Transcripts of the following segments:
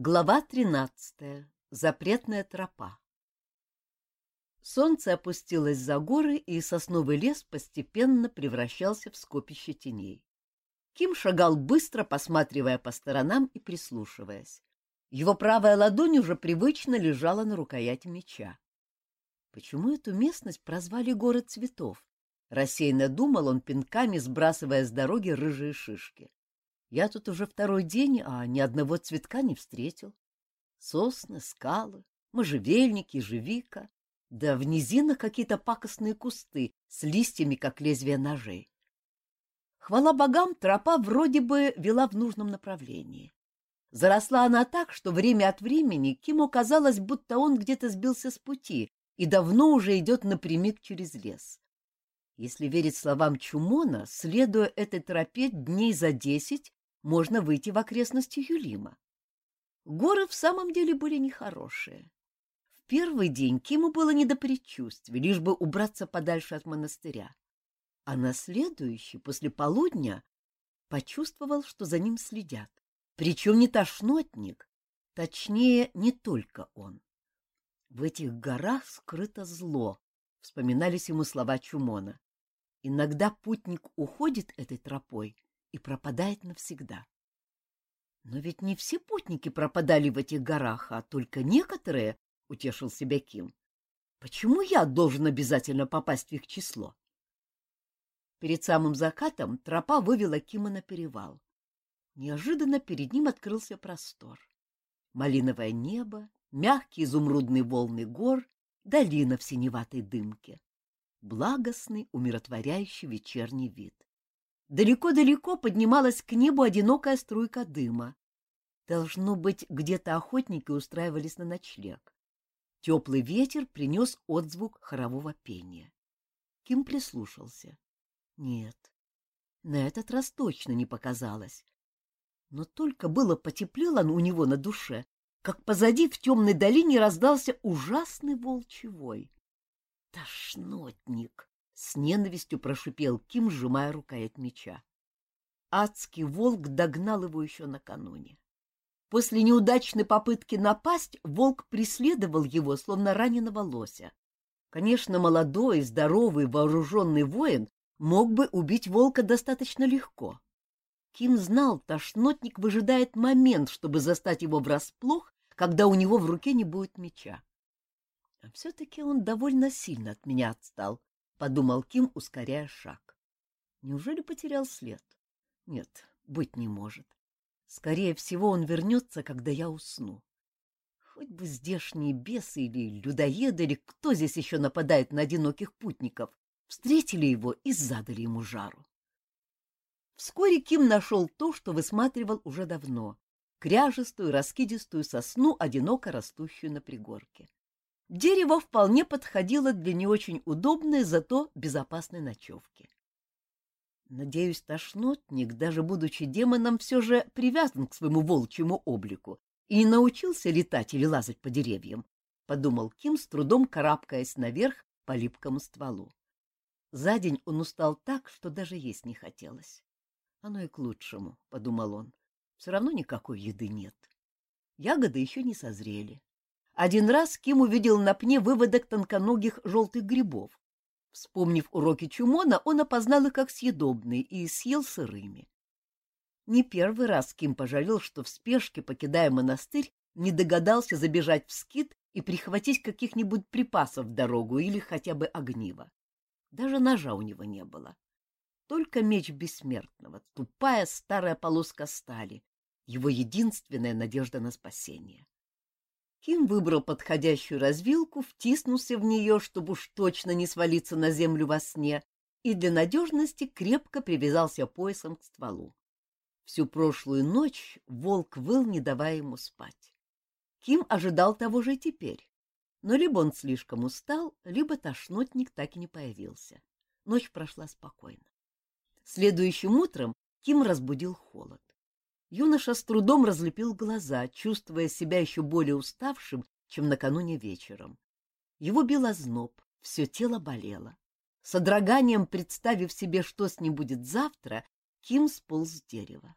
Глава тринадцатая. Запретная тропа. Солнце опустилось за горы, и сосновый лес постепенно превращался в скопище теней. Ким шагал быстро, посматривая по сторонам и прислушиваясь. Его правая ладонь уже привычно лежала на рукояти меча. Почему эту местность прозвали город цветов? Рассеянно думал он пинками, сбрасывая с дороги рыжие шишки. Я тут уже второй день, а ни одного цветка не встретил. Сосны, скалы, можжевельники, ежевика, да в низинах какие-то пакостные кусты с листьями, как лезвия ножей. Хвала богам, тропа вроде бы вела в нужном направлении. Заросла она так, что время от времени Киму казалось, будто он где-то сбился с пути и давно уже идет напрямик через лес. Если верить словам Чумона, следуя этой тропе дней за десять, можно выйти в окрестности Юлима. Горы в самом деле были нехорошие. В первый день Киму было не до предчувствий, лишь бы убраться подальше от монастыря. А на следующий, после полудня, почувствовал, что за ним следят. Причем не тошнотник, точнее, не только он. В этих горах скрыто зло, вспоминались ему слова Чумона. Иногда путник уходит этой тропой, и пропадает навсегда. Но ведь не все путники пропадали в этих горах, а только некоторые, — утешил себя Ким. Почему я должен обязательно попасть в их число? Перед самым закатом тропа вывела Кима на перевал. Неожиданно перед ним открылся простор. Малиновое небо, мягкие изумрудные волны гор, долина в синеватой дымке. Благостный, умиротворяющий вечерний вид. Далеко-далеко поднималась к небу одинокая струйка дыма. Должно быть, где-то охотники устраивались на ночлег. Теплый ветер принес отзвук хорового пения. Ким прислушался. Нет, на этот раз точно не показалось. Но только было потеплело у него на душе, как позади в темной долине раздался ужасный волчий вой. Тошнотник! С ненавистью прошипел Ким, сжимая рукоять меча. Адский волк догнал его еще накануне. После неудачной попытки напасть волк преследовал его, словно раненого лося. Конечно, молодой, здоровый, вооруженный воин мог бы убить волка достаточно легко. Ким знал, тошнотник выжидает момент, чтобы застать его врасплох, когда у него в руке не будет меча. А все-таки он довольно сильно от меня отстал, — подумал Ким, ускоряя шаг. Неужели потерял след? Нет, быть не может. Скорее всего, он вернется, когда я усну. Хоть бы здешние бесы или людоеды, или кто здесь еще нападает на одиноких путников, встретили его и задали ему жару. Вскоре Ким нашел то, что высматривал уже давно — кряжестую, раскидистую сосну, одиноко растущую на пригорке. Дерево вполне подходило для не очень удобной, зато безопасной ночевки. Надеюсь, тошнотник, даже будучи демоном, все же привязан к своему волчьему облику и научился летать или лазать по деревьям, — подумал Ким, с трудом карабкаясь наверх по липкому стволу. За день он устал так, что даже есть не хотелось. Оно и к лучшему, — подумал он. Все равно никакой еды нет. Ягоды еще не созрели. Один раз Ким увидел на пне выводок тонконогих желтых грибов. Вспомнив уроки Чумона, он опознал их как съедобные и съел сырыми. Не первый раз Ким пожалел, что в спешке, покидая монастырь, не догадался забежать в скит и прихватить каких-нибудь припасов в дорогу или хотя бы огнива. Даже ножа у него не было. Только меч бессмертного, тупая старая полоска стали, его единственная надежда на спасение. Ким выбрал подходящую развилку, втиснулся в нее, чтобы уж точно не свалиться на землю во сне, и для надежности крепко привязался поясом к стволу. Всю прошлую ночь волк выл, не давая ему спать. Ким ожидал того же теперь. Но либо он слишком устал, либо тошнотник так и не появился. Ночь прошла спокойно. Следующим утром Ким разбудил холод. Юноша с трудом разлепил глаза, чувствуя себя еще более уставшим, чем накануне вечером. Его бил озноб, все тело болело. С одраганием представив себе, что с ним будет завтра, Ким сполз с дерева.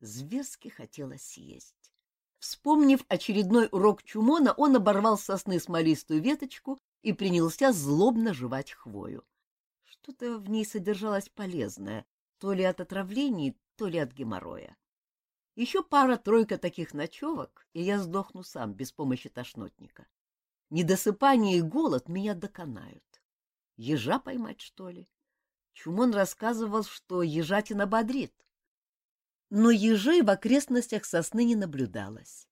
Зверски хотелось съесть. Вспомнив очередной урок Чумона, он оборвал сосны смолистую веточку и принялся злобно жевать хвою. Что-то в ней содержалось полезное, то ли от отравлений, то ли от геморроя. Еще пара-тройка таких ночевок, и я сдохну сам, без помощи тошнотника. Недосыпание и голод меня доконают. Ежа поймать, что ли? Чумон рассказывал, что ежатина бодрит. Но ежей в окрестностях сосны не наблюдалось.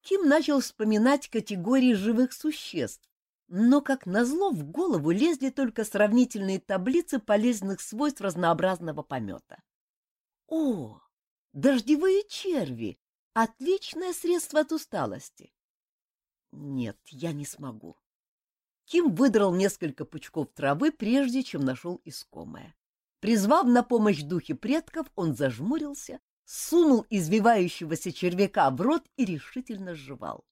Ким начал вспоминать категории живых существ, но, как назло, в голову лезли только сравнительные таблицы полезных свойств разнообразного помета. О, дождевые черви! Отличное средство от усталости. Нет, я не смогу. Ким выдрал несколько пучков травы, прежде чем нашел искомое. Призвав на помощь духи предков, он зажмурился, сунул извивающегося червяка в рот и решительно сживал.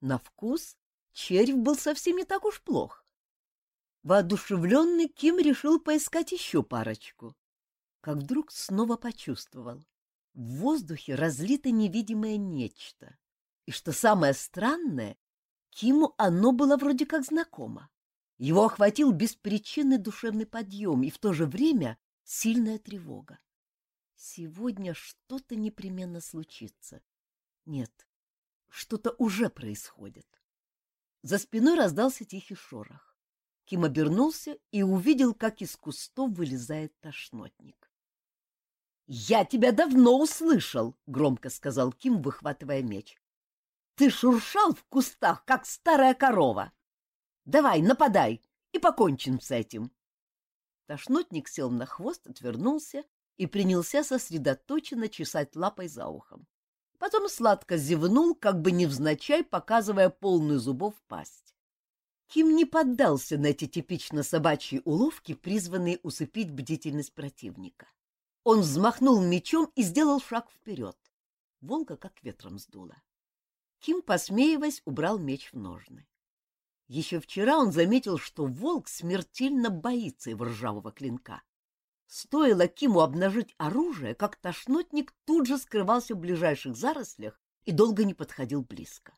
На вкус червь был совсем не так уж плох. Воодушевленный Ким решил поискать еще парочку. Как вдруг снова почувствовал. В воздухе разлито невидимое нечто. И что самое странное, Киму оно было вроде как знакомо. Его охватил беспричинный душевный подъем и в то же время сильная тревога. Сегодня что-то непременно случится. Нет, что-то уже происходит. За спиной раздался тихий шорох. Ким обернулся и увидел, как из кустов вылезает тошнотник. — Я тебя давно услышал, — громко сказал Ким, выхватывая меч. Ты шуршал в кустах, как старая корова. Давай, нападай, и покончим с этим. Тошнотник сел на хвост, отвернулся и принялся сосредоточенно чесать лапой за ухом. Потом сладко зевнул, как бы невзначай, показывая полную зубов пасть. Ким не поддался на эти типично собачьи уловки, призванные усыпить бдительность противника. Он взмахнул мечом и сделал шаг вперед. Волга как ветром сдуло. Ким, посмеиваясь, убрал меч в ножны. Еще вчера он заметил, что волк смертельно боится его ржавого клинка. Стоило Киму обнажить оружие, как тошнотник тут же скрывался в ближайших зарослях и долго не подходил близко.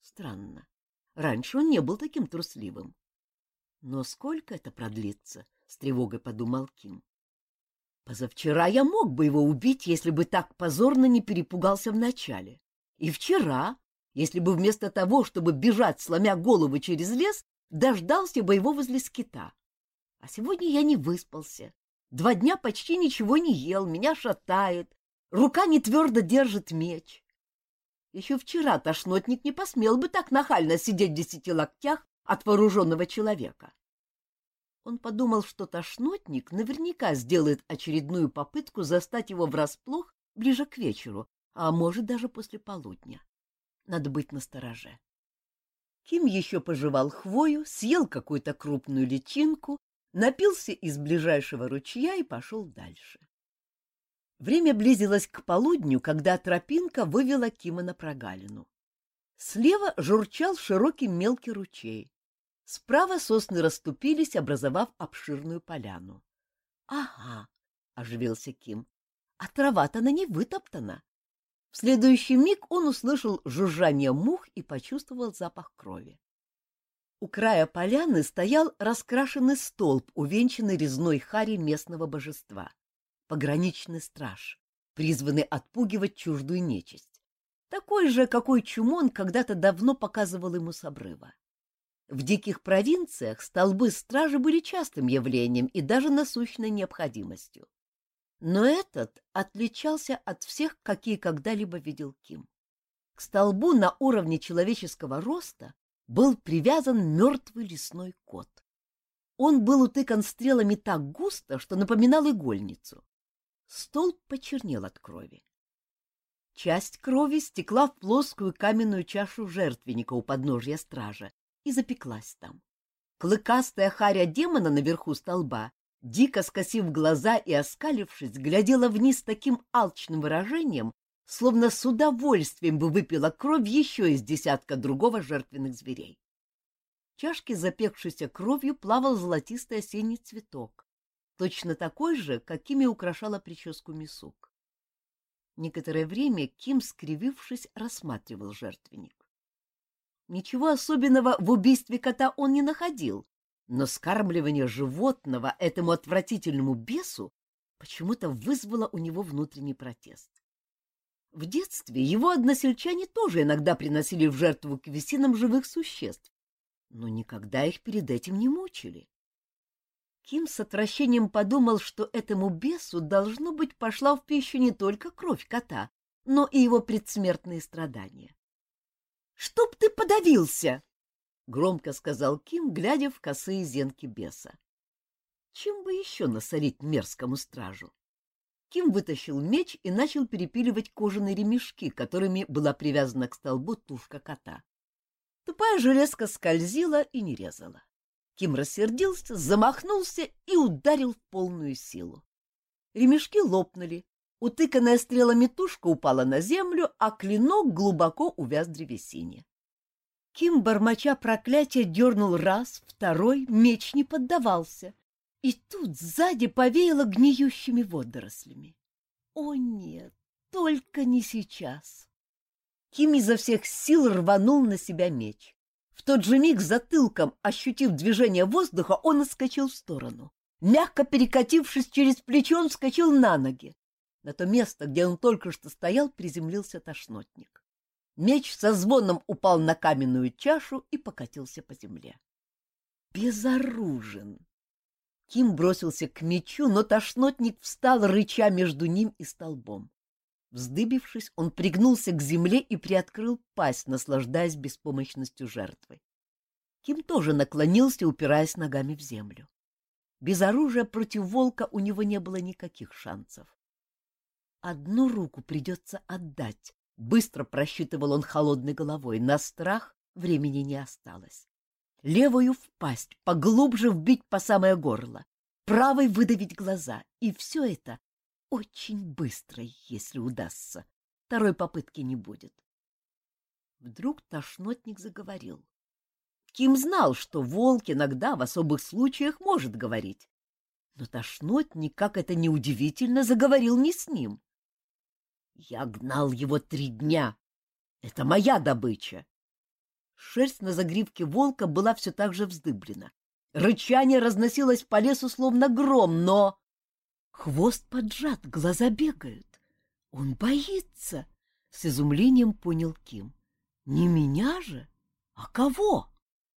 Странно. Раньше он не был таким трусливым. Но сколько это продлится? — с тревогой подумал Ким. Позавчера я мог бы его убить, если бы так позорно не перепугался вначале. И вчера, если бы вместо того, чтобы бежать, сломя голову через лес, дождался бы его возле скита. А сегодня я не выспался. Два дня почти ничего не ел, меня шатает, рука не твердо держит меч. Еще вчера тошнотник не посмел бы так нахально сидеть в десяти локтях от вооруженного человека. Он подумал, что тошнотник наверняка сделает очередную попытку застать его врасплох ближе к вечеру, а может даже после полудня. Надо быть настороже. Ким еще пожевал хвою, съел какую-то крупную личинку, напился из ближайшего ручья и пошел дальше. Время близилось к полудню, когда тропинка вывела Кима на прогалину. Слева журчал широкий мелкий ручей. Справа сосны расступились, образовав обширную поляну. — Ага, — оживился Ким, — а трава-то на ней вытоптана. В следующий миг он услышал жужжание мух и почувствовал запах крови. У края поляны стоял раскрашенный столб, увенчанный резной хари местного божества. Пограничный страж, призванный отпугивать чуждую нечисть. Такой же, какой Чумон когда-то давно показывал ему с обрыва. В диких провинциях столбы стражи были частым явлением и даже насущной необходимостью. Но этот отличался от всех, какие когда-либо видел Ким. К столбу на уровне человеческого роста был привязан мертвый лесной кот. Он был утыкан стрелами так густо, что напоминал игольницу. Столб почернел от крови. Часть крови стекла в плоскую каменную чашу жертвенника у подножья стража и запеклась там. Клыкастая харя демона наверху столба дико скосив глаза и оскалившись, глядела вниз таким алчным выражением, словно с удовольствием бы выпила кровь еще из десятка другого жертвенных зверей. В чашке, запекшейся кровью, плавал золотистый осенний цветок, точно такой же, какими украшала прическу Мисук. Некоторое время Ким, скривившись, рассматривал жертвенник. Ничего особенного в убийстве кота он не находил, но скармливание животного этому отвратительному бесу почему-то вызвало у него внутренний протест. В детстве его односельчане тоже иногда приносили в жертву квесинам живых существ, но никогда их перед этим не мучили. Ким с отвращением подумал, что этому бесу, должно быть, пошла в пищу не только кровь кота, но и его предсмертные страдания. — Чтоб ты подавился! — громко сказал Ким, глядя в косые зенки беса. Чем бы еще насолить мерзкому стражу? Ким вытащил меч и начал перепиливать кожаные ремешки, которыми была привязана к столбу тушка кота. Тупая железка скользила и не резала. Ким рассердился, замахнулся и ударил в полную силу. Ремешки лопнули, утыканная стрелами тушка упала на землю, а клинок глубоко увяз в древесине. Ким, бормоча проклятия, дернул раз, второй, меч не поддавался. И тут сзади повеяло гниющими водорослями. О нет, только не сейчас. Ким изо всех сил рванул на себя меч. В тот же миг затылком, ощутив движение воздуха, он отскочил в сторону. Мягко перекатившись через плечо, он вскочил на ноги. На то место, где он только что стоял, приземлился тошнотник. Меч со звоном упал на каменную чашу и покатился по земле. Безоружен! Ким бросился к мечу, но тошнотник встал, рыча между ним и столбом. Вздыбившись, он пригнулся к земле и приоткрыл пасть, наслаждаясь беспомощностью жертвы. Ким тоже наклонился, упираясь ногами в землю. Без оружия против волка у него не было никаких шансов. Одну руку придется отдать, Быстро просчитывал он холодной головой. На страх времени не осталось. Левую впасть, поглубже вбить по самое горло, правой выдавить глаза. И все это очень быстро, если удастся. Второй попытки не будет. Вдруг тошнотник заговорил. Ким знал, что волк иногда в особых случаях может говорить. Но тошнотник, как это неудивительно, заговорил не с ним. Я гнал его три дня. Это моя добыча. Шерсть на загривке волка была все так же вздыблена. Рычание разносилось по лесу, словно гром, но... Хвост поджат, глаза бегают. Он боится, — с изумлением понял Ким. Не меня же? А кого?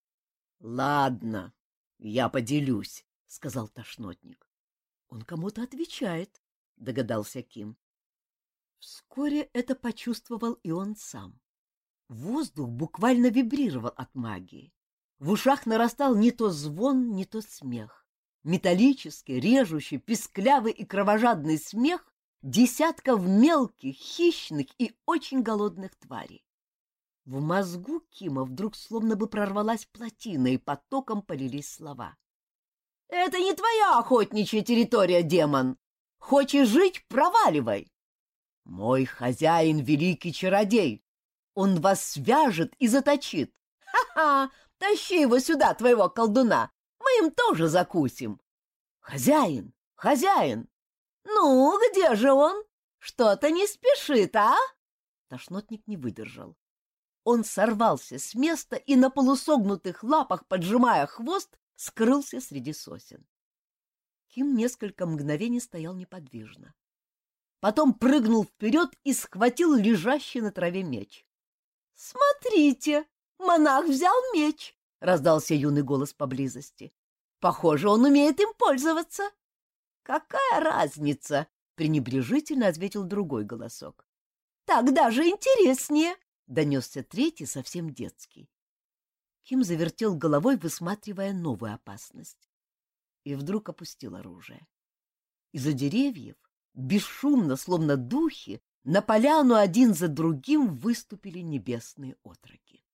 — Ладно, я поделюсь, — сказал тошнотник. — Он кому-то отвечает, — догадался Ким. Вскоре это почувствовал и он сам. Воздух буквально вибрировал от магии. В ушах нарастал не то звон, не то смех. Металлический, режущий, писклявый и кровожадный смех десятков мелких, хищных и очень голодных тварей. В мозгу Кима вдруг словно бы прорвалась плотина, и потоком полились слова. — Это не твоя охотничья территория, демон! Хочешь жить — проваливай! Мой хозяин — великий чародей. Он вас свяжет и заточит. Ха-ха! Тащи его сюда, твоего колдуна. Мы им тоже закусим. Хозяин, хозяин! Ну, где же он? Что-то не спешит, а? Тошнотник не выдержал. Он сорвался с места и на полусогнутых лапах, поджимая хвост, скрылся среди сосен. Ким несколько мгновений стоял неподвижно потом прыгнул вперед и схватил лежащий на траве меч. — Смотрите, монах взял меч! — раздался юный голос поблизости. — Похоже, он умеет им пользоваться. — Какая разница? — пренебрежительно ответил другой голосок. — Так даже интереснее! — донесся третий, совсем детский. Ким завертел головой, высматривая новую опасность. И вдруг опустил оружие. Из-за деревьев Бесшумно, словно духи, на поляну один за другим выступили небесные отроки.